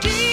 deep.